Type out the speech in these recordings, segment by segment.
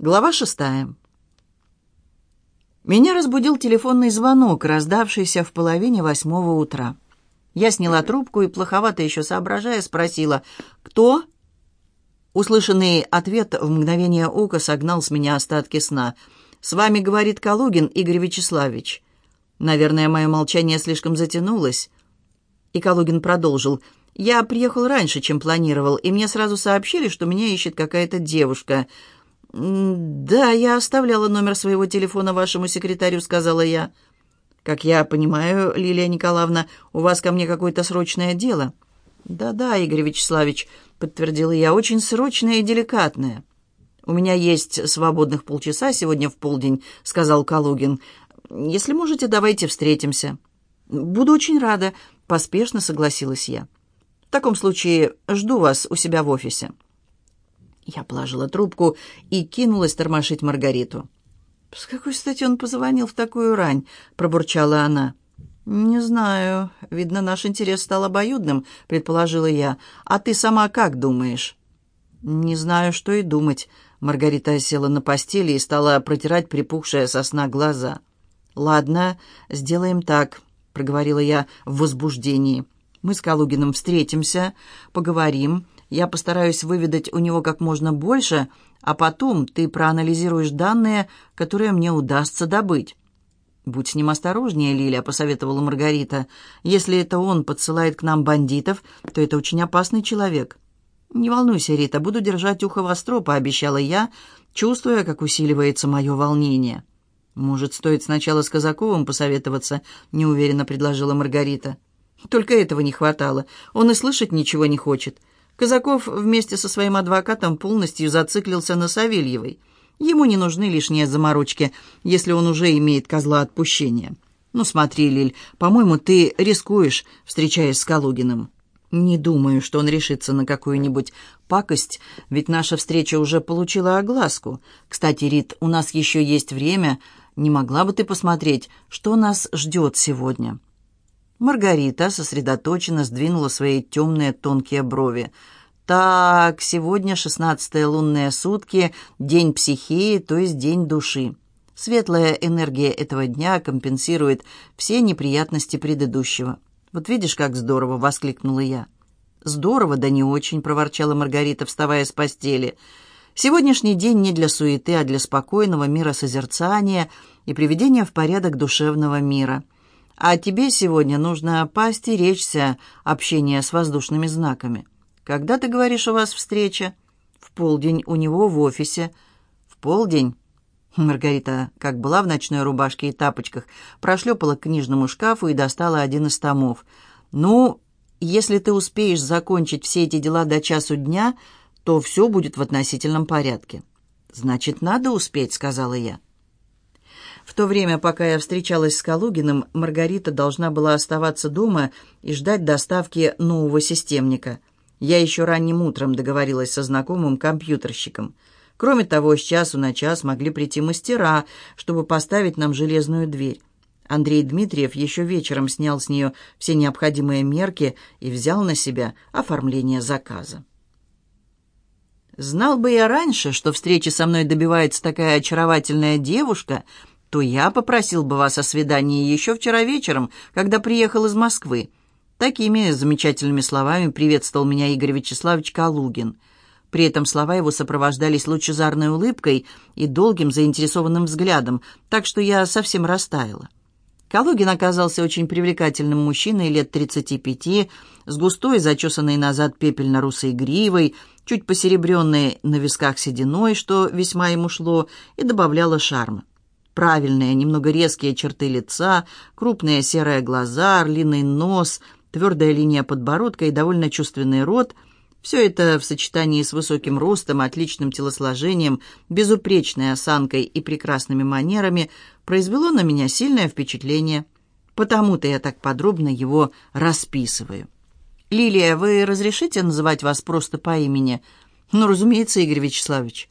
Глава шестая. Меня разбудил телефонный звонок, раздавшийся в половине восьмого утра. Я сняла трубку и, плоховато еще соображая, спросила «Кто?». Услышанный ответ в мгновение ока согнал с меня остатки сна. «С вами говорит Калугин Игорь Вячеславович». Наверное, мое молчание слишком затянулось. И Калугин продолжил. «Я приехал раньше, чем планировал, и мне сразу сообщили, что меня ищет какая-то девушка». «Да, я оставляла номер своего телефона вашему секретарю», — сказала я. «Как я понимаю, Лилия Николаевна, у вас ко мне какое-то срочное дело?» «Да-да, Игорь Вячеславович», — подтвердила я, — «очень срочное и деликатное». «У меня есть свободных полчаса сегодня в полдень», — сказал Калугин. «Если можете, давайте встретимся». «Буду очень рада», — поспешно согласилась я. «В таком случае жду вас у себя в офисе». Я положила трубку и кинулась тормошить Маргариту. «С какой стати он позвонил в такую рань?» — пробурчала она. «Не знаю. Видно, наш интерес стал обоюдным», — предположила я. «А ты сама как думаешь?» «Не знаю, что и думать». Маргарита села на постели и стала протирать припухшие со сна глаза. «Ладно, сделаем так», — проговорила я в возбуждении. «Мы с Калугиным встретимся, поговорим, я постараюсь выведать у него как можно больше, а потом ты проанализируешь данные, которые мне удастся добыть». «Будь с ним осторожнее, Лиля», — посоветовала Маргарита. «Если это он подсылает к нам бандитов, то это очень опасный человек». «Не волнуйся, Рита, буду держать ухо востро», — пообещала я, чувствуя, как усиливается мое волнение. «Может, стоит сначала с Казаковым посоветоваться?» — неуверенно предложила Маргарита. «Только этого не хватало. Он и слышать ничего не хочет. Казаков вместе со своим адвокатом полностью зациклился на Савельевой. Ему не нужны лишние заморочки, если он уже имеет козла отпущения. «Ну смотри, Лиль, по-моему, ты рискуешь, встречаясь с Калугиным». «Не думаю, что он решится на какую-нибудь пакость, ведь наша встреча уже получила огласку. Кстати, Рит, у нас еще есть время. Не могла бы ты посмотреть, что нас ждет сегодня?» Маргарита сосредоточенно сдвинула свои темные тонкие брови. «Так, сегодня шестнадцатые лунные сутки, день психии, то есть день души. Светлая энергия этого дня компенсирует все неприятности предыдущего. Вот видишь, как здорово!» — воскликнула я. «Здорово, да не очень», — проворчала Маргарита, вставая с постели. «Сегодняшний день не для суеты, а для спокойного мира созерцания и приведения в порядок душевного мира». А тебе сегодня нужно поостеречься общения с воздушными знаками. Когда ты говоришь, у вас встреча? В полдень у него в офисе. В полдень? Маргарита, как была в ночной рубашке и тапочках, прошлепала к книжному шкафу и достала один из томов. «Ну, если ты успеешь закончить все эти дела до часу дня, то все будет в относительном порядке». «Значит, надо успеть», — сказала я. В то время, пока я встречалась с Калугиным, Маргарита должна была оставаться дома и ждать доставки нового системника. Я еще ранним утром договорилась со знакомым компьютерщиком. Кроме того, с часу на час могли прийти мастера, чтобы поставить нам железную дверь. Андрей Дмитриев еще вечером снял с нее все необходимые мерки и взял на себя оформление заказа. Знал бы я раньше, что встречи со мной добивается такая очаровательная девушка, то я попросил бы вас о свидании еще вчера вечером, когда приехал из Москвы». Такими замечательными словами приветствовал меня Игорь Вячеславович Калугин. При этом слова его сопровождались лучезарной улыбкой и долгим заинтересованным взглядом, так что я совсем растаяла. Калугин оказался очень привлекательным мужчиной лет 35, с густой, зачесанной назад пепельно-русой гривой, чуть посеребренной на висках сединой, что весьма ему шло и добавляло шарма. Правильные, немного резкие черты лица, крупные серые глаза, орлиный нос, твердая линия подбородка и довольно чувственный рот – все это в сочетании с высоким ростом, отличным телосложением, безупречной осанкой и прекрасными манерами произвело на меня сильное впечатление. Потому-то я так подробно его расписываю. «Лилия, вы разрешите называть вас просто по имени?» «Ну, разумеется, Игорь Вячеславович».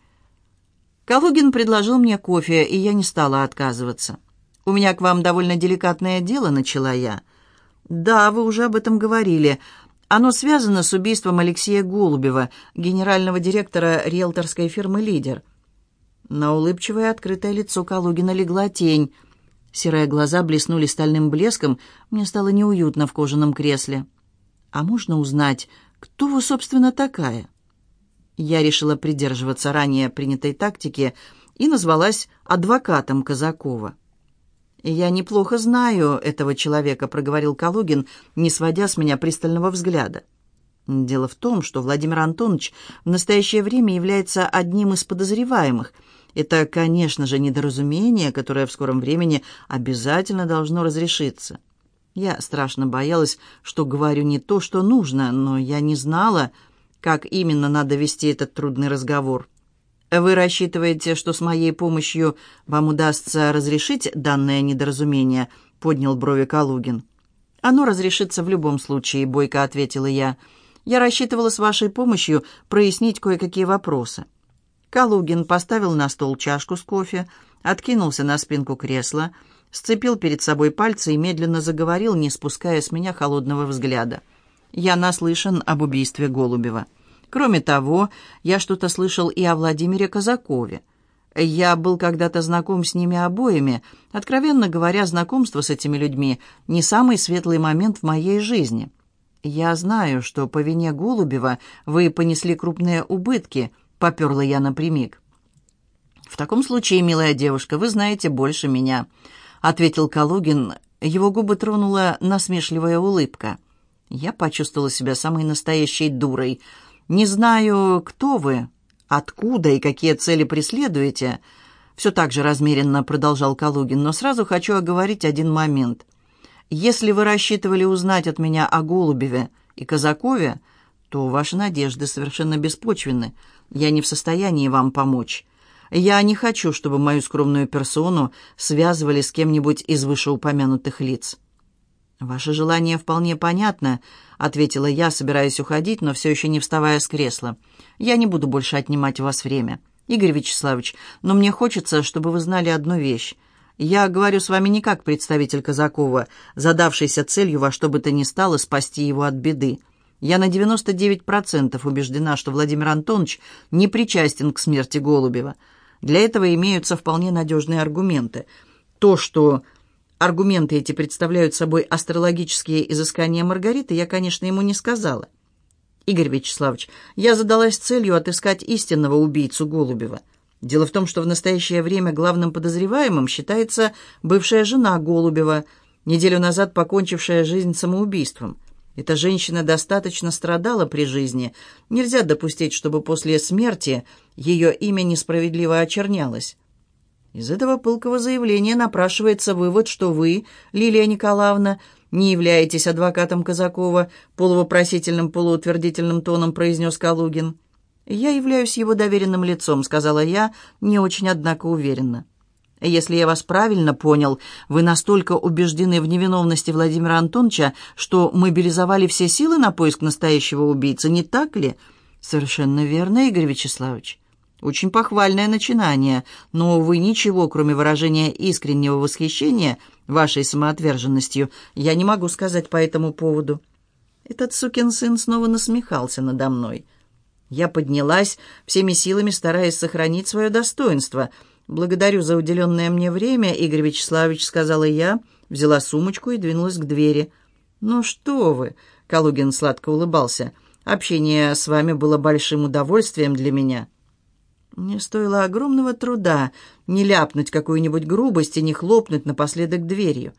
Калугин предложил мне кофе, и я не стала отказываться. «У меня к вам довольно деликатное дело», — начала я. «Да, вы уже об этом говорили. Оно связано с убийством Алексея Голубева, генерального директора риэлторской фирмы «Лидер». На улыбчивое открытое лицо Калугина легла тень. Серые глаза блеснули стальным блеском, мне стало неуютно в кожаном кресле. «А можно узнать, кто вы, собственно, такая?» Я решила придерживаться ранее принятой тактики и назвалась адвокатом Казакова. «Я неплохо знаю этого человека», — проговорил Калугин, не сводя с меня пристального взгляда. «Дело в том, что Владимир Антонович в настоящее время является одним из подозреваемых. Это, конечно же, недоразумение, которое в скором времени обязательно должно разрешиться. Я страшно боялась, что говорю не то, что нужно, но я не знала, как именно надо вести этот трудный разговор». Вы рассчитываете, что с моей помощью вам удастся разрешить данное недоразумение?» — поднял брови Калугин. «Оно разрешится в любом случае», — бойко ответила я. «Я рассчитывала с вашей помощью прояснить кое-какие вопросы». Калугин поставил на стол чашку с кофе, откинулся на спинку кресла, сцепил перед собой пальцы и медленно заговорил, не спуская с меня холодного взгляда. «Я наслышан об убийстве Голубева». Кроме того, я что-то слышал и о Владимире Казакове. Я был когда-то знаком с ними обоими. Откровенно говоря, знакомство с этими людьми не самый светлый момент в моей жизни. Я знаю, что по вине Голубева вы понесли крупные убытки, поперла я напрямик. В таком случае, милая девушка, вы знаете больше меня, ответил Калугин. Его губы тронула насмешливая улыбка. Я почувствовала себя самой настоящей дурой — «Не знаю, кто вы, откуда и какие цели преследуете», все так же размеренно продолжал Калугин, но сразу хочу оговорить один момент. Если вы рассчитывали узнать от меня о Голубеве и Казакове, то ваши надежды совершенно беспочвенны. Я не в состоянии вам помочь. Я не хочу, чтобы мою скромную персону связывали с кем-нибудь из вышеупомянутых лиц. «Ваше желание вполне понятно», — ответила я, собираясь уходить, но все еще не вставая с кресла. «Я не буду больше отнимать у вас время. Игорь Вячеславович, но мне хочется, чтобы вы знали одну вещь. Я говорю с вами не как представитель Казакова, задавшийся целью во что бы то ни стало спасти его от беды. Я на 99% убеждена, что Владимир Антонович не причастен к смерти Голубева. Для этого имеются вполне надежные аргументы. То, что аргументы эти представляют собой астрологические изыскания Маргариты, я, конечно, ему не сказала. Игорь Вячеславович, я задалась целью отыскать истинного убийцу Голубева. Дело в том, что в настоящее время главным подозреваемым считается бывшая жена Голубева, неделю назад покончившая жизнь самоубийством. Эта женщина достаточно страдала при жизни. Нельзя допустить, чтобы после смерти ее имя несправедливо очернялось. Из этого пылкого заявления напрашивается вывод, что вы, Лилия Николаевна, не являетесь адвокатом Казакова, полувопросительным, полуутвердительным тоном произнес Калугин. «Я являюсь его доверенным лицом», — сказала я, не очень, однако, уверенно. «Если я вас правильно понял, вы настолько убеждены в невиновности Владимира Антоновича, что мобилизовали все силы на поиск настоящего убийцы, не так ли?» «Совершенно верно, Игорь Вячеславович». Очень похвальное начинание, но, увы, ничего, кроме выражения искреннего восхищения вашей самоотверженностью, я не могу сказать по этому поводу. Этот сукин сын снова насмехался надо мной. Я поднялась, всеми силами стараясь сохранить свое достоинство. «Благодарю за уделенное мне время, Игорь Вячеславович», — сказала я, взяла сумочку и двинулась к двери. «Ну что вы», — Калугин сладко улыбался, — «общение с вами было большим удовольствием для меня». Мне стоило огромного труда не ляпнуть какую-нибудь грубость и не хлопнуть напоследок дверью.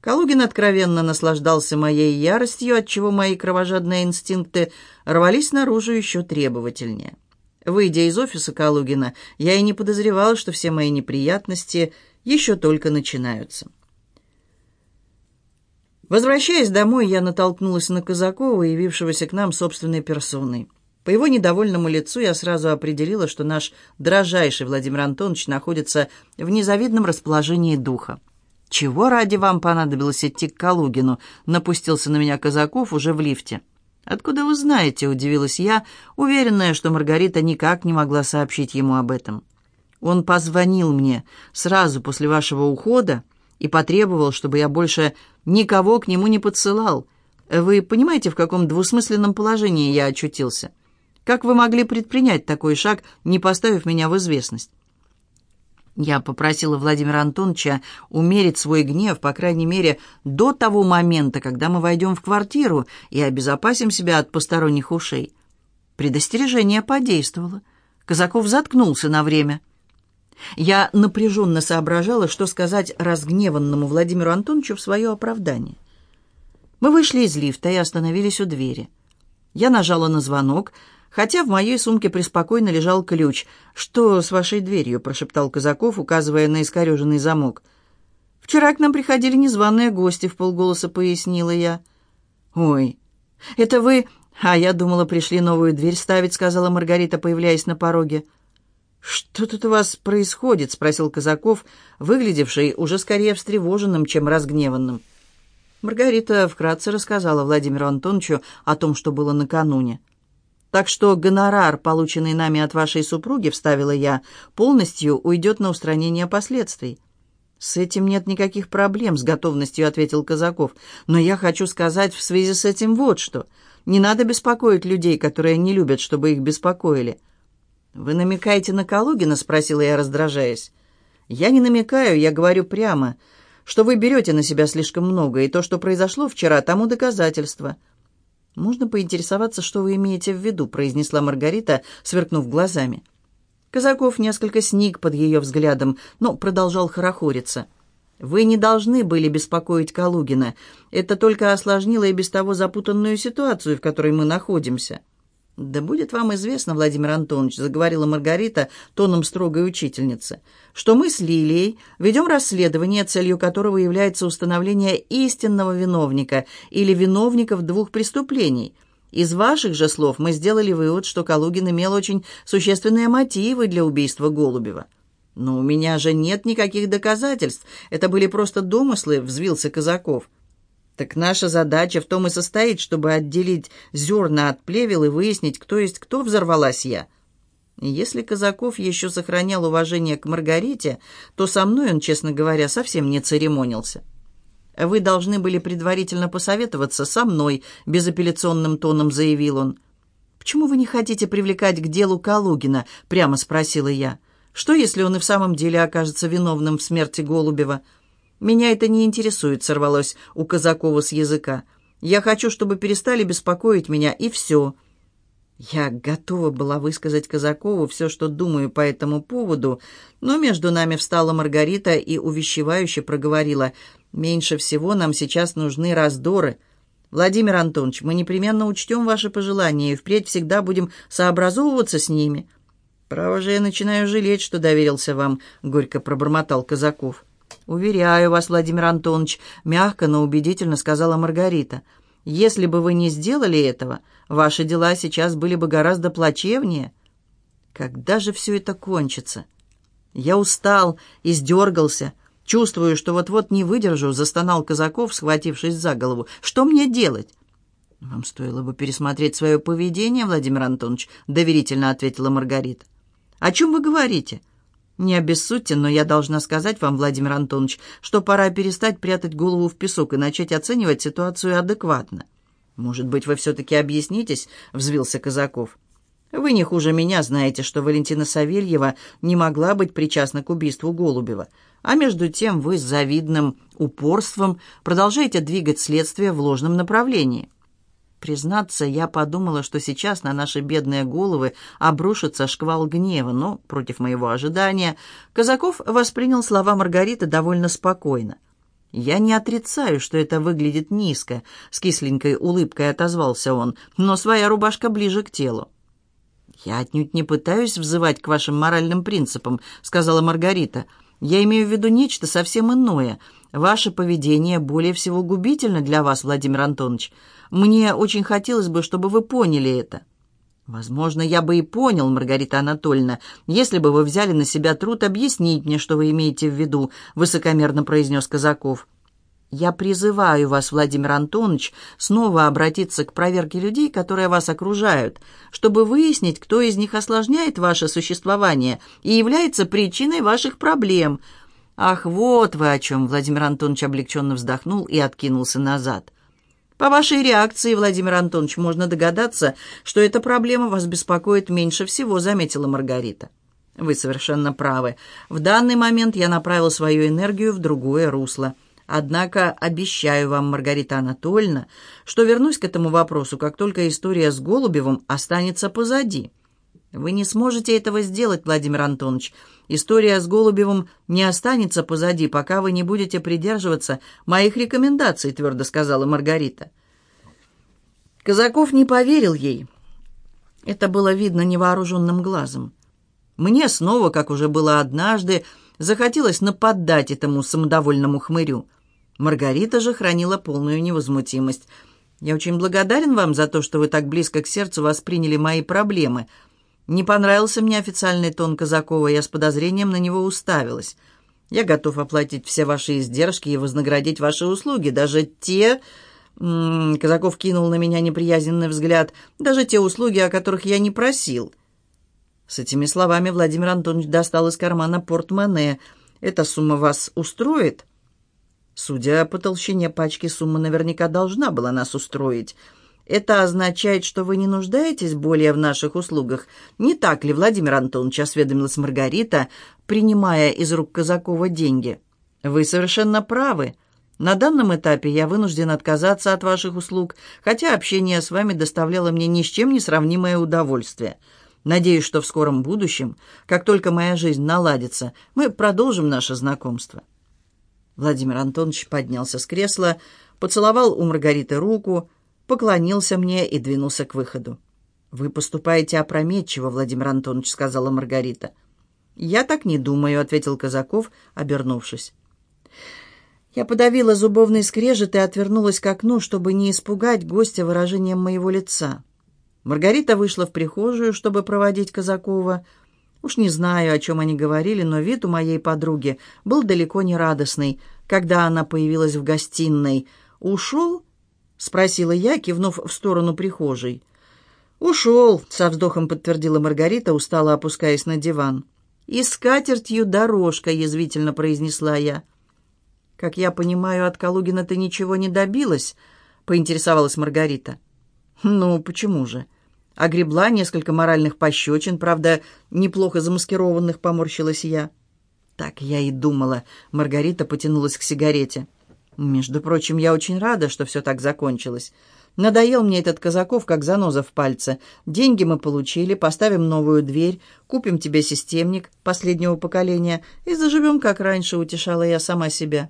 Калугин откровенно наслаждался моей яростью, отчего мои кровожадные инстинкты рвались наружу еще требовательнее. Выйдя из офиса Калугина, я и не подозревал, что все мои неприятности еще только начинаются. Возвращаясь домой, я натолкнулась на Казакова, явившегося к нам собственной персоной. По его недовольному лицу я сразу определила, что наш дрожайший Владимир Антонович находится в незавидном расположении духа. «Чего ради вам понадобилось идти к Калугину?» — напустился на меня Казаков уже в лифте. «Откуда вы знаете?» — удивилась я, уверенная, что Маргарита никак не могла сообщить ему об этом. «Он позвонил мне сразу после вашего ухода и потребовал, чтобы я больше никого к нему не подсылал. Вы понимаете, в каком двусмысленном положении я очутился?» Как вы могли предпринять такой шаг, не поставив меня в известность?» Я попросила Владимира Антоновича умерить свой гнев, по крайней мере, до того момента, когда мы войдем в квартиру и обезопасим себя от посторонних ушей. Предостережение подействовало. Казаков заткнулся на время. Я напряженно соображала, что сказать разгневанному Владимиру Антоновичу в свое оправдание. Мы вышли из лифта и остановились у двери. Я нажала на звонок, хотя в моей сумке преспокойно лежал ключ. «Что с вашей дверью?» – прошептал Казаков, указывая на искореженный замок. «Вчера к нам приходили незваные гости», – в полголоса пояснила я. «Ой, это вы...» «А я думала, пришли новую дверь ставить», — сказала Маргарита, появляясь на пороге. «Что тут у вас происходит?» — спросил Казаков, выглядевший уже скорее встревоженным, чем разгневанным. Маргарита вкратце рассказала Владимиру Антоновичу о том, что было накануне. «Так что гонорар, полученный нами от вашей супруги, — вставила я, — полностью уйдет на устранение последствий». «С этим нет никаких проблем», — с готовностью ответил Казаков. «Но я хочу сказать в связи с этим вот что. Не надо беспокоить людей, которые не любят, чтобы их беспокоили». «Вы намекаете на Калугина?» — спросила я, раздражаясь. «Я не намекаю, я говорю прямо, что вы берете на себя слишком много, и то, что произошло вчера, тому доказательство». «Можно поинтересоваться, что вы имеете в виду?» — произнесла Маргарита, сверкнув глазами. Казаков несколько сник под ее взглядом, но продолжал хорохориться. «Вы не должны были беспокоить Калугина. Это только осложнило и без того запутанную ситуацию, в которой мы находимся». «Да будет вам известно, Владимир Антонович», — заговорила Маргарита тоном строгой учительницы, «что мы с Лилией ведем расследование, целью которого является установление истинного виновника или виновников двух преступлений. Из ваших же слов мы сделали вывод, что Калугин имел очень существенные мотивы для убийства Голубева». «Но у меня же нет никаких доказательств. Это были просто домыслы», — взвился Казаков. Так наша задача в том и состоит, чтобы отделить зерна от плевел и выяснить, кто есть кто, взорвалась я. если Казаков еще сохранял уважение к Маргарите, то со мной он, честно говоря, совсем не церемонился. «Вы должны были предварительно посоветоваться со мной», — безапелляционным тоном заявил он. «Почему вы не хотите привлекать к делу Калугина?» — прямо спросила я. «Что, если он и в самом деле окажется виновным в смерти Голубева?» «Меня это не интересует», — сорвалось у Казакова с языка. «Я хочу, чтобы перестали беспокоить меня, и все». Я готова была высказать Казакову все, что думаю по этому поводу, но между нами встала Маргарита и увещевающе проговорила. «Меньше всего нам сейчас нужны раздоры. Владимир Антонович, мы непременно учтем ваши пожелания и впредь всегда будем сообразовываться с ними». «Право же я начинаю жалеть, что доверился вам», — горько пробормотал Казаков. «Уверяю вас, Владимир Антонович», — мягко, но убедительно сказала Маргарита. «Если бы вы не сделали этого, ваши дела сейчас были бы гораздо плачевнее». «Когда же все это кончится?» «Я устал, издергался. Чувствую, что вот-вот не выдержу», — застонал Казаков, схватившись за голову. «Что мне делать?» «Вам стоило бы пересмотреть свое поведение, Владимир Антонович», — доверительно ответила Маргарита. «О чем вы говорите?» Не обессудьте, но я должна сказать вам, Владимир Антонович, что пора перестать прятать голову в песок и начать оценивать ситуацию адекватно. Может быть, вы все-таки объяснитесь, взвился Казаков. Вы не хуже меня знаете, что Валентина Савельева не могла быть причастна к убийству Голубева. А между тем вы с завидным упорством продолжаете двигать следствие в ложном направлении. Признаться, я подумала, что сейчас на наши бедные головы обрушится шквал гнева, но, против моего ожидания, Казаков воспринял слова Маргариты довольно спокойно. «Я не отрицаю, что это выглядит низко», — с кисленькой улыбкой отозвался он, «но своя рубашка ближе к телу». «Я отнюдь не пытаюсь взывать к вашим моральным принципам», — сказала Маргарита. «Я имею в виду нечто совсем иное. Ваше поведение более всего губительно для вас, Владимир Антонович. Мне очень хотелось бы, чтобы вы поняли это». «Возможно, я бы и понял, Маргарита Анатольевна, если бы вы взяли на себя труд объяснить мне, что вы имеете в виду», — высокомерно произнес Казаков. «Я призываю вас, Владимир Антонович, снова обратиться к проверке людей, которые вас окружают, чтобы выяснить, кто из них осложняет ваше существование и является причиной ваших проблем». «Ах, вот вы о чем!» — Владимир Антонович облегченно вздохнул и откинулся назад. По вашей реакции, Владимир Антонович, можно догадаться, что эта проблема вас беспокоит меньше всего, заметила Маргарита. Вы совершенно правы. В данный момент я направил свою энергию в другое русло. Однако обещаю вам, Маргарита Анатольевна, что вернусь к этому вопросу, как только история с Голубевым останется позади. Вы не сможете этого сделать, Владимир Антонович. История с Голубевым не останется позади, пока вы не будете придерживаться моих рекомендаций, твердо сказала Маргарита. Казаков не поверил ей. Это было видно невооруженным глазом. Мне снова, как уже было однажды, захотелось нападать этому самодовольному хмырю. Маргарита же хранила полную невозмутимость. «Я очень благодарен вам за то, что вы так близко к сердцу восприняли мои проблемы», не понравился мне официальный тон Казакова, я с подозрением на него уставилась. Я готов оплатить все ваши издержки и вознаградить ваши услуги, даже те... Казаков кинул на меня неприязненный взгляд. «Даже те услуги, о которых я не просил». С этими словами Владимир Антонович достал из кармана портмоне. «Эта сумма вас устроит?» Судя по толщине пачки, сумма наверняка должна была нас устроить. Это означает, что вы не нуждаетесь более в наших услугах. Не так ли, Владимир Антонович, осведомилась Маргарита, принимая из рук Казакова деньги? Вы совершенно правы. На данном этапе я вынужден отказаться от ваших услуг, хотя общение с вами доставляло мне ни с чем не сравнимое удовольствие. Надеюсь, что в скором будущем, как только моя жизнь наладится, мы продолжим наше знакомство. Владимир Антонович поднялся с кресла, поцеловал у Маргариты руку, поклонился мне и двинулся к выходу. «Вы поступаете опрометчиво, Владимир Антонович», — сказала Маргарита. «Я так не думаю», — ответил Казаков, обернувшись. Я подавила зубовный скрежет и отвернулась к окну, чтобы не испугать гостя выражением моего лица. Маргарита вышла в прихожую, чтобы проводить Казакова. Уж не знаю, о чем они говорили, но вид у моей подруги был далеко не радостный, когда она появилась в гостиной. «Ушел?» — спросила я, кивнув в сторону прихожей. «Ушел», — со вздохом подтвердила Маргарита, устало опускаясь на диван. «И скатертью дорожка», — язвительно произнесла я. «Как я понимаю, от Калугина ты ничего не добилась?» — поинтересовалась Маргарита. «Ну, почему же?» Огребла несколько моральных пощечин, правда, неплохо замаскированных, поморщилась я. «Так я и думала», — Маргарита потянулась к сигарете. Между прочим, я очень рада, что все так закончилось. Надоел мне этот Казаков, как заноза в пальце. Деньги мы получили, поставим новую дверь, купим тебе системник последнего поколения и заживем, как раньше, утешала я сама себя.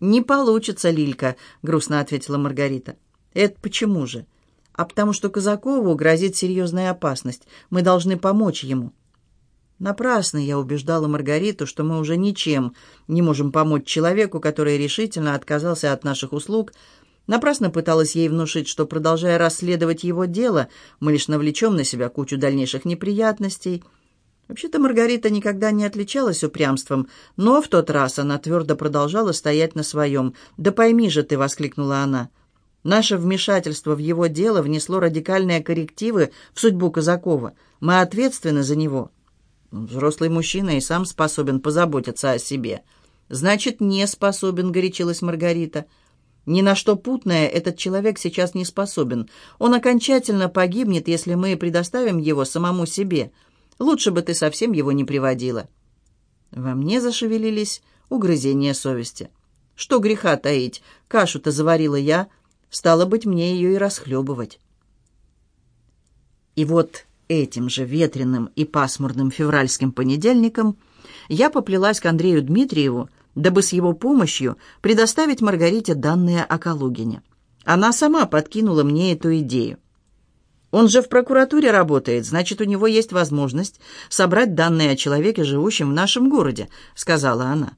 «Не получится, Лилька», — грустно ответила Маргарита. «Это почему же?» «А потому что Казакову грозит серьезная опасность. Мы должны помочь ему». Напрасно я убеждала Маргариту, что мы уже ничем не можем помочь человеку, который решительно отказался от наших услуг. Напрасно пыталась ей внушить, что, продолжая расследовать его дело, мы лишь навлечем на себя кучу дальнейших неприятностей. Вообще-то Маргарита никогда не отличалась упрямством, но в тот раз она твердо продолжала стоять на своем. «Да пойми же ты!» — воскликнула она. «Наше вмешательство в его дело внесло радикальные коррективы в судьбу Казакова. Мы ответственны за него». Взрослый мужчина и сам способен позаботиться о себе. Значит, не способен, горячилась Маргарита. Ни на что путное этот человек сейчас не способен. Он окончательно погибнет, если мы предоставим его самому себе. Лучше бы ты совсем его не приводила. Во мне зашевелились угрызения совести. Что греха таить, кашу-то заварила я, стало быть, мне ее и расхлебывать. И вот Этим же ветреным и пасмурным февральским понедельником я поплелась к Андрею Дмитриеву, дабы с его помощью предоставить Маргарите данные о Калугине. Она сама подкинула мне эту идею. Он же в прокуратуре работает, значит, у него есть возможность собрать данные о человеке, живущем в нашем городе», — сказала она.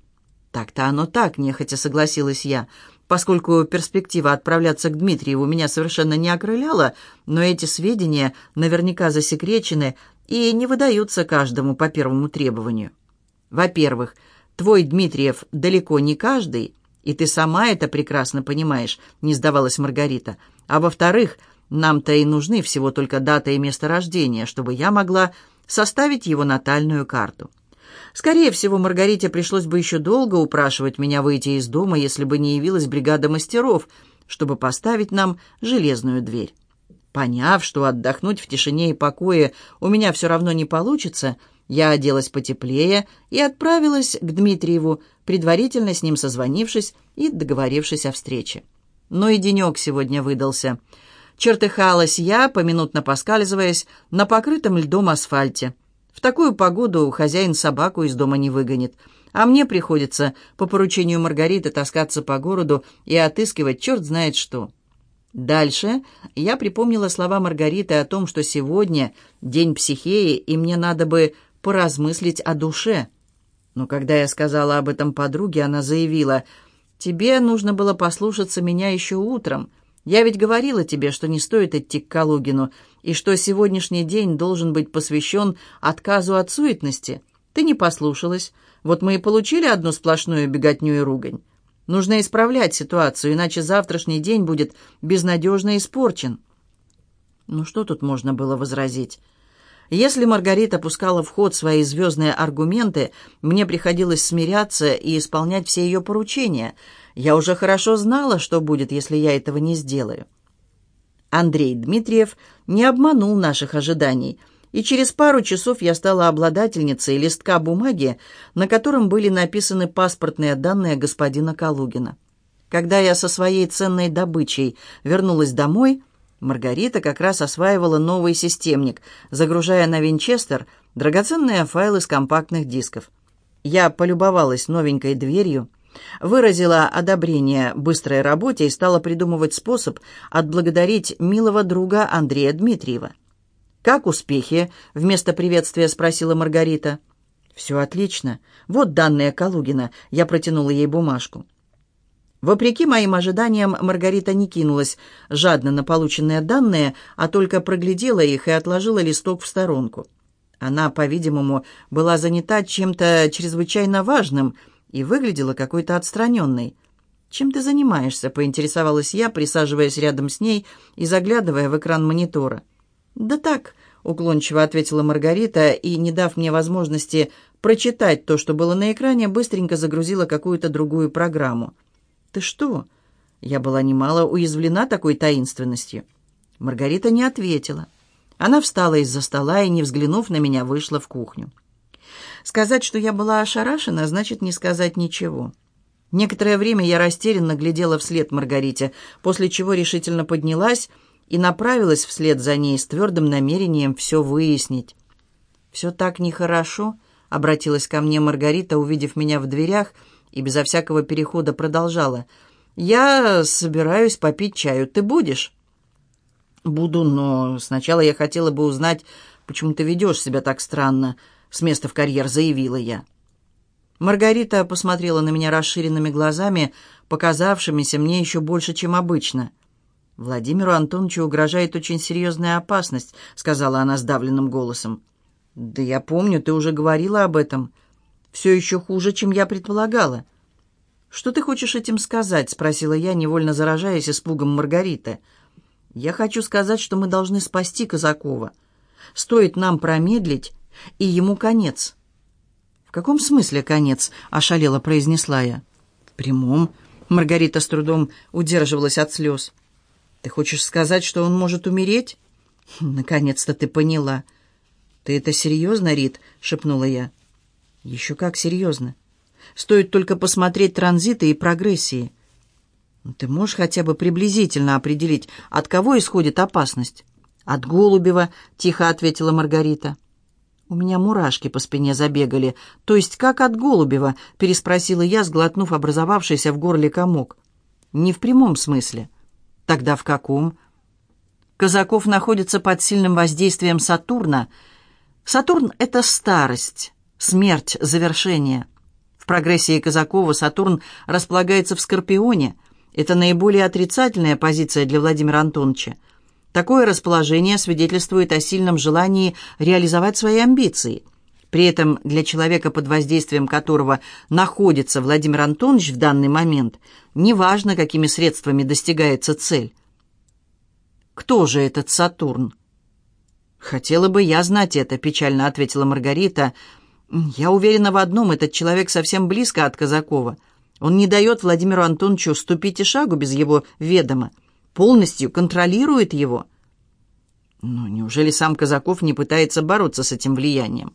«Так-то оно так», — нехотя согласилась я. Поскольку перспектива отправляться к Дмитриеву меня совершенно не окрыляла, но эти сведения наверняка засекречены и не выдаются каждому по первому требованию. Во-первых, твой Дмитриев далеко не каждый, и ты сама это прекрасно понимаешь, не сдавалась Маргарита. А во-вторых, нам-то и нужны всего только дата и место рождения, чтобы я могла составить его натальную карту. Скорее всего, Маргарите пришлось бы еще долго упрашивать меня выйти из дома, если бы не явилась бригада мастеров, чтобы поставить нам железную дверь. Поняв, что отдохнуть в тишине и покое у меня все равно не получится, Я оделась потеплее и отправилась к Дмитриеву, предварительно с ним созвонившись и договорившись о встрече. Но и денек сегодня выдался. Чертыхалась я, поминутно поскальзываясь, на покрытом льдом асфальте. В такую погоду хозяин собаку из дома не выгонит, а мне приходится по поручению Маргариты таскаться по городу и отыскивать черт знает что. Дальше я припомнила слова Маргариты о том, что сегодня день психеи, и мне надо бы поразмыслить о душе. Но когда я сказала об этом подруге, она заявила, «Тебе нужно было послушаться меня еще утром. Я ведь говорила тебе, что не стоит идти к Калугину, и что сегодняшний день должен быть посвящен отказу от суетности. Ты не послушалась. Вот мы и получили одну сплошную беготню и ругань. Нужно исправлять ситуацию, иначе завтрашний день будет безнадежно испорчен». Ну что тут можно было возразить? Если Маргарита пускала в ход свои звездные аргументы, мне приходилось смиряться и исполнять все ее поручения. Я уже хорошо знала, что будет, если я этого не сделаю. Андрей Дмитриев не обманул наших ожиданий, и через пару часов я стала обладательницей листка бумаги, на котором были написаны паспортные данные господина Калугина. Когда я со своей ценной добычей вернулась домой, Маргарита как раз осваивала новый системник, загружая на Винчестер драгоценные файлы с компактных дисков. Я полюбовалась новенькой дверью, выразила одобрение быстрой работе и стала придумывать способ отблагодарить милого друга Андрея Дмитриева. «Как успехи?» — вместо приветствия спросила Маргарита. «Все отлично. Вот данные Калугина». Я протянула ей бумажку. Вопреки моим ожиданиям, Маргарита не кинулась жадно на полученные данные, а только проглядела их и отложила листок в сторонку. Она, по-видимому, была занята чем-то чрезвычайно важным и выглядела какой-то отстраненной. «Чем ты занимаешься?» — поинтересовалась я, присаживаясь рядом с ней и заглядывая в экран монитора. «Да так», — уклончиво ответила Маргарита и, не дав мне возможности прочитать то, что было на экране, быстренько загрузила какую-то другую программу. «Ты что?» Я была немало уязвлена такой таинственностью. Маргарита не ответила. Она встала из-за стола и, не взглянув на меня, вышла в кухню. Сказать, что я была ошарашена, значит не сказать ничего. Некоторое время я растерянно глядела вслед Маргарите, после чего решительно поднялась и направилась вслед за ней с твердым намерением все выяснить. «Все так нехорошо», — обратилась ко мне Маргарита, увидев меня в дверях — и безо всякого перехода продолжала. «Я собираюсь попить чаю. Ты будешь?» «Буду, но сначала я хотела бы узнать, почему ты ведешь себя так странно», — с места в карьер заявила я. Маргарита посмотрела на меня расширенными глазами, показавшимися мне еще больше, чем обычно. «Владимиру Антоновичу угрожает очень серьезная опасность», — сказала она сдавленным голосом. «Да я помню, ты уже говорила об этом все еще хуже, чем я предполагала. «Что ты хочешь этим сказать?» — спросила я, невольно заражаясь испугом Маргариты. «Я хочу сказать, что мы должны спасти Казакова. Стоит нам промедлить, и ему конец». «В каком смысле конец?» — ошалело произнесла я. «В прямом». Маргарита с трудом удерживалась от слез. «Ты хочешь сказать, что он может умереть?» «Наконец-то ты поняла». «Ты это серьезно, Рит?» — шепнула я. Еще как серьезно. Стоит только посмотреть транзиты и прогрессии. Ну, ты можешь хотя бы приблизительно определить, от кого исходит опасность? От Голубева, тихо ответила Маргарита. У меня мурашки по спине забегали. То есть как от Голубева? переспросила я, сглотнув образовавшийся в горле комок. Не в прямом смысле. Тогда в каком? Казаков находится под сильным воздействием Сатурна. Сатурн — это старость, Смерть — завершение. В прогрессии Казакова Сатурн располагается в Скорпионе. Это наиболее отрицательная позиция для Владимира Антоновича. Такое расположение свидетельствует о сильном желании реализовать свои амбиции. При этом для человека, под воздействием которого находится Владимир Антонович в данный момент, неважно, какими средствами достигается цель. Кто же этот Сатурн? «Хотела бы я знать это», — печально ответила Маргарита, «Я уверена в одном, этот человек совсем близко от Казакова. Он не дает Владимиру Антоновичу ступить и шагу без его ведома, полностью контролирует его». «Ну, неужели сам Казаков не пытается бороться с этим влиянием?»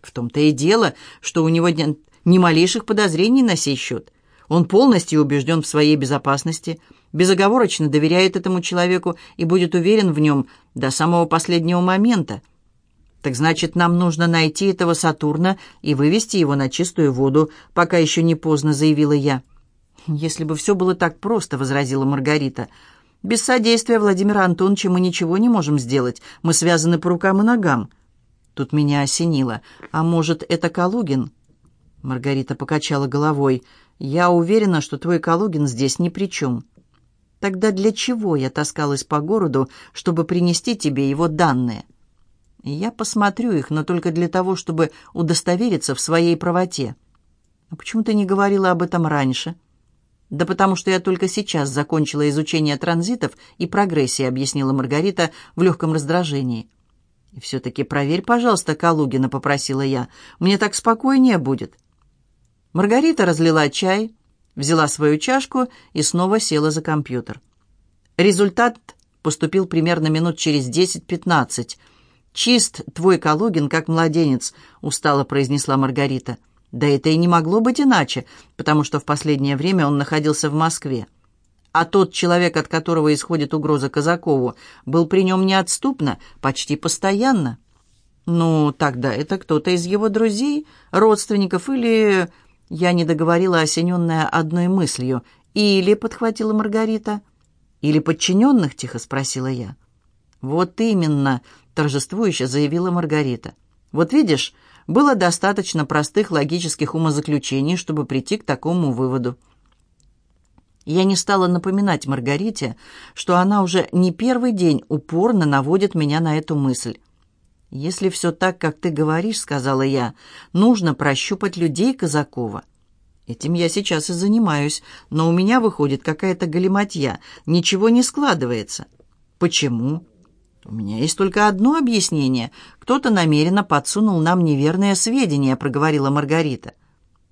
В том-то и дело, что у него нет ни малейших подозрений на сей счет. Он полностью убежден в своей безопасности, безоговорочно доверяет этому человеку и будет уверен в нем до самого последнего момента. Так значит, нам нужно найти этого Сатурна и вывести его на чистую воду, пока еще не поздно, заявила я. «Если бы все было так просто», — возразила Маргарита. «Без содействия Владимира Антоновича мы ничего не можем сделать. Мы связаны по рукам и ногам». Тут меня осенило. «А может, это Калугин?» Маргарита покачала головой. «Я уверена, что твой Калугин здесь ни при чем». «Тогда для чего я таскалась по городу, чтобы принести тебе его данные?» «Я посмотрю их, но только для того, чтобы удостовериться в своей правоте». «А почему ты не говорила об этом раньше?» «Да потому что я только сейчас закончила изучение транзитов и прогрессии», объяснила Маргарита в легком раздражении. «И все-таки проверь, пожалуйста, Калугина», — попросила я. «Мне так спокойнее будет». Маргарита разлила чай, взяла свою чашку и снова села за компьютер. Результат поступил примерно минут через десять-пятнадцать. «Чист твой Калугин, как младенец», — устало произнесла Маргарита. «Да это и не могло быть иначе, потому что в последнее время он находился в Москве. А тот человек, от которого исходит угроза Казакову, был при нем неотступно, почти постоянно». «Ну, тогда это кто-то из его друзей, родственников или я не договорила, осененная одной мыслью. «Или», — подхватила Маргарита. «Или подчиненных?» — тихо спросила я. «Вот именно», — торжествующе заявила Маргарита. «Вот видишь, было достаточно простых логических умозаключений, чтобы прийти к такому выводу». Я не стала напоминать Маргарите, что она уже не первый день упорно наводит меня на эту мысль. «Если все так, как ты говоришь, — сказала я, — нужно прощупать людей Казакова». Этим я сейчас и занимаюсь, но у меня выходит какая-то галиматья, ничего не складывается. Почему? У меня есть только одно объяснение. Кто-то намеренно подсунул нам неверные сведения, проговорила Маргарита.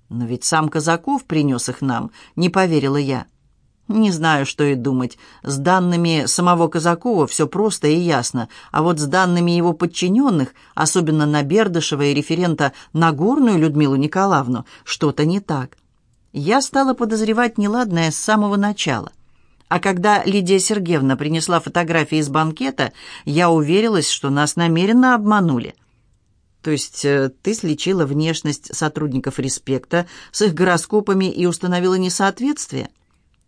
Но ведь сам Казаков принес их нам, не поверила я. Не знаю, что и думать. С данными самого Казакова все просто и ясно, а вот с данными его подчиненных, особенно на Бердышева и референта Нагорную Людмилу Николаевну, что-то не так. Я стала подозревать неладное с самого начала. А когда Лидия Сергеевна принесла фотографии из банкета, я уверилась, что нас намеренно обманули. То есть э, ты слечила внешность сотрудников «Респекта» с их гороскопами и установила несоответствие?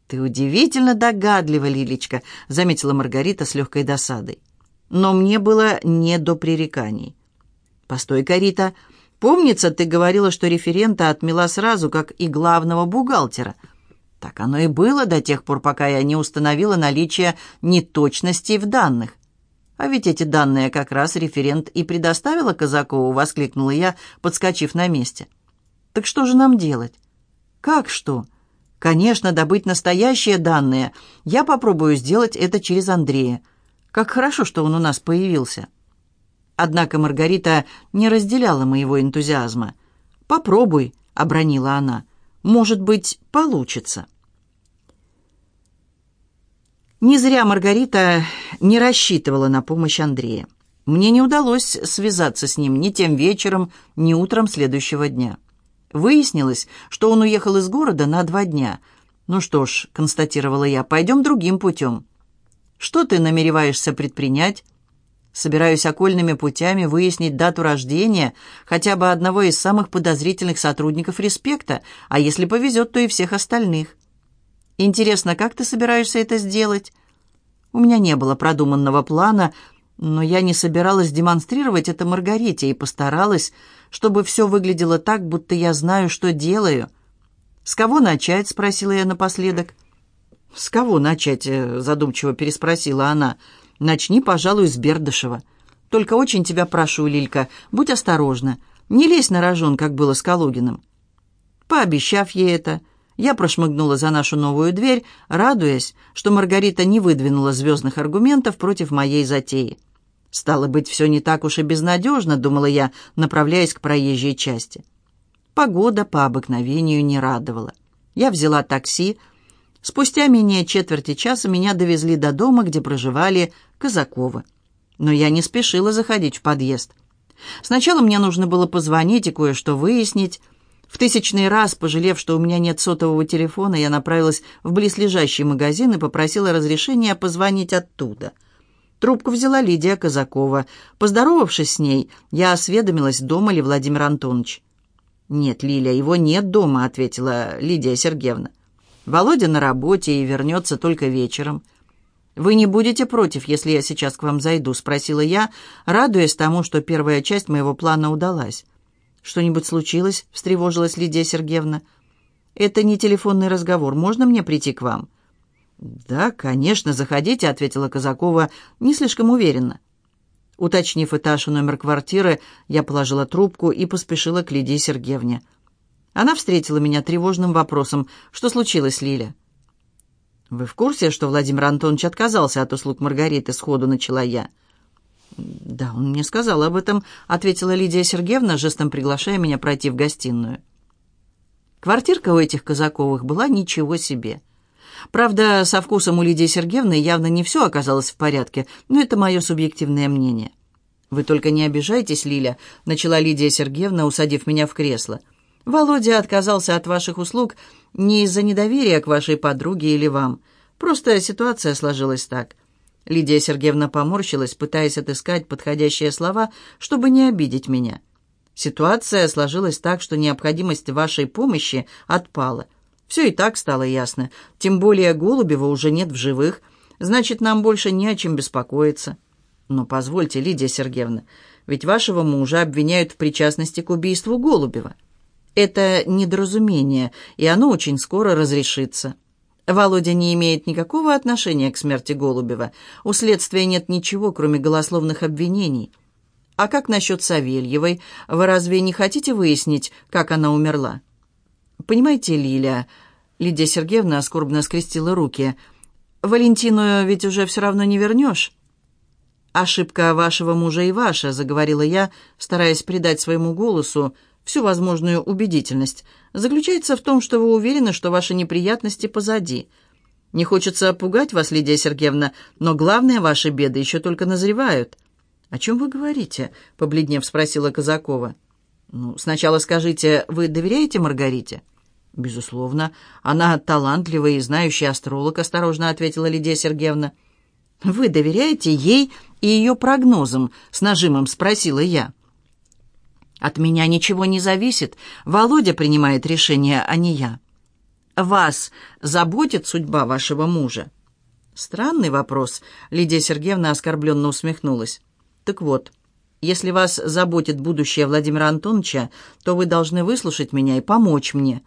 «Ты удивительно догадлива, Лилечка», — заметила Маргарита с легкой досадой. «Но мне было не до пререканий». «Постой-ка, Рита, помнится, ты говорила, что референта отмела сразу, как и главного бухгалтера». Так оно и было до тех пор, пока я не установила наличие неточностей в данных. А ведь эти данные как раз референт и предоставила Казакову, воскликнула я, подскочив на месте. Так что же нам делать? Как что? Конечно, добыть настоящие данные. Я попробую сделать это через Андрея. Как хорошо, что он у нас появился. Однако Маргарита не разделяла моего энтузиазма. «Попробуй», — обронила она. «Может быть, получится». Не зря Маргарита не рассчитывала на помощь Андрея. Мне не удалось связаться с ним ни тем вечером, ни утром следующего дня. Выяснилось, что он уехал из города на два дня. «Ну что ж», — констатировала я, — «пойдем другим путем». «Что ты намереваешься предпринять?» «Собираюсь окольными путями выяснить дату рождения хотя бы одного из самых подозрительных сотрудников «Респекта», а если повезет, то и всех остальных». «Интересно, как ты собираешься это сделать?» У меня не было продуманного плана, но я не собиралась демонстрировать это Маргарите и постаралась, чтобы все выглядело так, будто я знаю, что делаю. «С кого начать?» — спросила я напоследок. «С кого начать?» — задумчиво переспросила она. «Начни, пожалуй, с Бердышева. Только очень тебя прошу, Лилька, будь осторожна. Не лезь на рожон, как было с Калугиным». Пообещав ей это, я прошмыгнула за нашу новую дверь, радуясь, что Маргарита не выдвинула звездных аргументов против моей затеи. «Стало быть, все не так уж и безнадежно», — думала я, направляясь к проезжей части. Погода по обыкновению не радовала. Я взяла такси. Спустя менее четверти часа меня довезли до дома, где проживали Казаковы. Но я не спешила заходить в подъезд. Сначала мне нужно было позвонить и кое-что выяснить. В тысячный раз, пожалев, что у меня нет сотового телефона, я направилась в близлежащий магазин и попросила разрешения позвонить оттуда. Трубку взяла Лидия Казакова. Поздоровавшись с ней, я осведомилась, дома ли Владимир Антонович. «Нет, Лиля, его нет дома», — ответила Лидия Сергеевна. «Володя на работе и вернется только вечером». «Вы не будете против, если я сейчас к вам зайду?» — спросила я, радуясь тому, что первая часть моего плана удалась. «Что-нибудь случилось?» — встревожилась Лидия Сергеевна. «Это не телефонный разговор. Можно мне прийти к вам?» «Да, конечно, заходите», — ответила Казакова не слишком уверенно. Уточнив этаж и номер квартиры, я положила трубку и поспешила к Лидии Сергеевне. Она встретила меня тревожным вопросом. «Что случилось, Лиля?» «Вы в курсе, что Владимир Антонович отказался от услуг Маргариты?» — сходу начала я. «Да, он мне сказал об этом», — ответила Лидия Сергеевна, жестом приглашая меня пройти в гостиную. Квартирка у этих Казаковых была ничего себе. Правда, со вкусом у Лидии Сергеевны явно не все оказалось в порядке, но это мое субъективное мнение. «Вы только не обижайтесь, Лиля», — начала Лидия Сергеевна, усадив меня в кресло. «Володя отказался от ваших услуг не из-за недоверия к вашей подруге или вам. Просто ситуация сложилась так». Лидия Сергеевна поморщилась, пытаясь отыскать подходящие слова, чтобы не обидеть меня. «Ситуация сложилась так, что необходимость вашей помощи отпала. Все и так стало ясно. Тем более Голубева уже нет в живых. Значит, нам больше не о чем беспокоиться. Но позвольте, Лидия Сергеевна, ведь вашего мужа обвиняют в причастности к убийству Голубева. Это недоразумение, и оно очень скоро разрешится. Володя не имеет никакого отношения к смерти Голубева. У следствия нет ничего, кроме голословных обвинений. А как насчет Савельевой? Вы разве не хотите выяснить, как она умерла? «Понимаете, Лиля...» Лидия Сергеевна скорбно скрестила руки. «Валентину ведь уже все равно не вернешь». «Ошибка вашего мужа и ваша», — заговорила я, стараясь придать своему голосу всю возможную убедительность, «заключается в том, что вы уверены, что ваши неприятности позади. Не хочется пугать вас, Лидия Сергеевна, но главные ваши беды еще только назревают». «О чем вы говорите?» — побледнев спросила Казакова. «Ну, сначала скажите, вы доверяете Маргарите?» «Безусловно. Она талантливая и знающая астролог», — осторожно ответила Лидия Сергеевна. «Вы доверяете ей и ее прогнозам?» — с нажимом спросила я. «От меня ничего не зависит. Володя принимает решение, а не я. Вас заботит судьба вашего мужа?» «Странный вопрос», — Лидия Сергеевна оскорбленно усмехнулась. «Так вот, если вас заботит будущее Владимира Антоновича, то вы должны выслушать меня и помочь мне».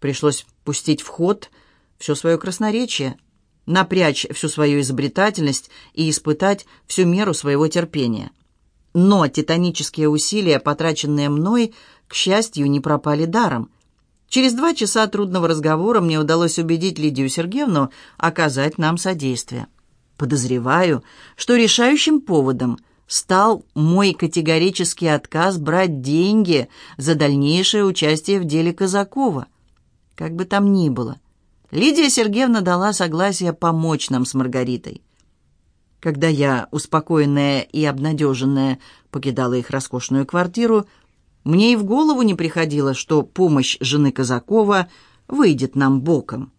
Пришлось пустить в ход все свое красноречие, напрячь всю свою изобретательность и испытать всю меру своего терпения. Но титанические усилия, потраченные мной, к счастью, не пропали даром. Через два часа трудного разговора мне удалось убедить Лидию Сергеевну оказать нам содействие. Подозреваю, что решающим поводом стал мой категорический отказ брать деньги за дальнейшее участие в деле Казакова. Как бы там ни было, Лидия Сергеевна дала согласие помочь нам с Маргаритой. Когда я, успокоенная и обнадеженная, покидала их роскошную квартиру, мне и в голову не приходило, что помощь жены Казакова выйдет нам боком.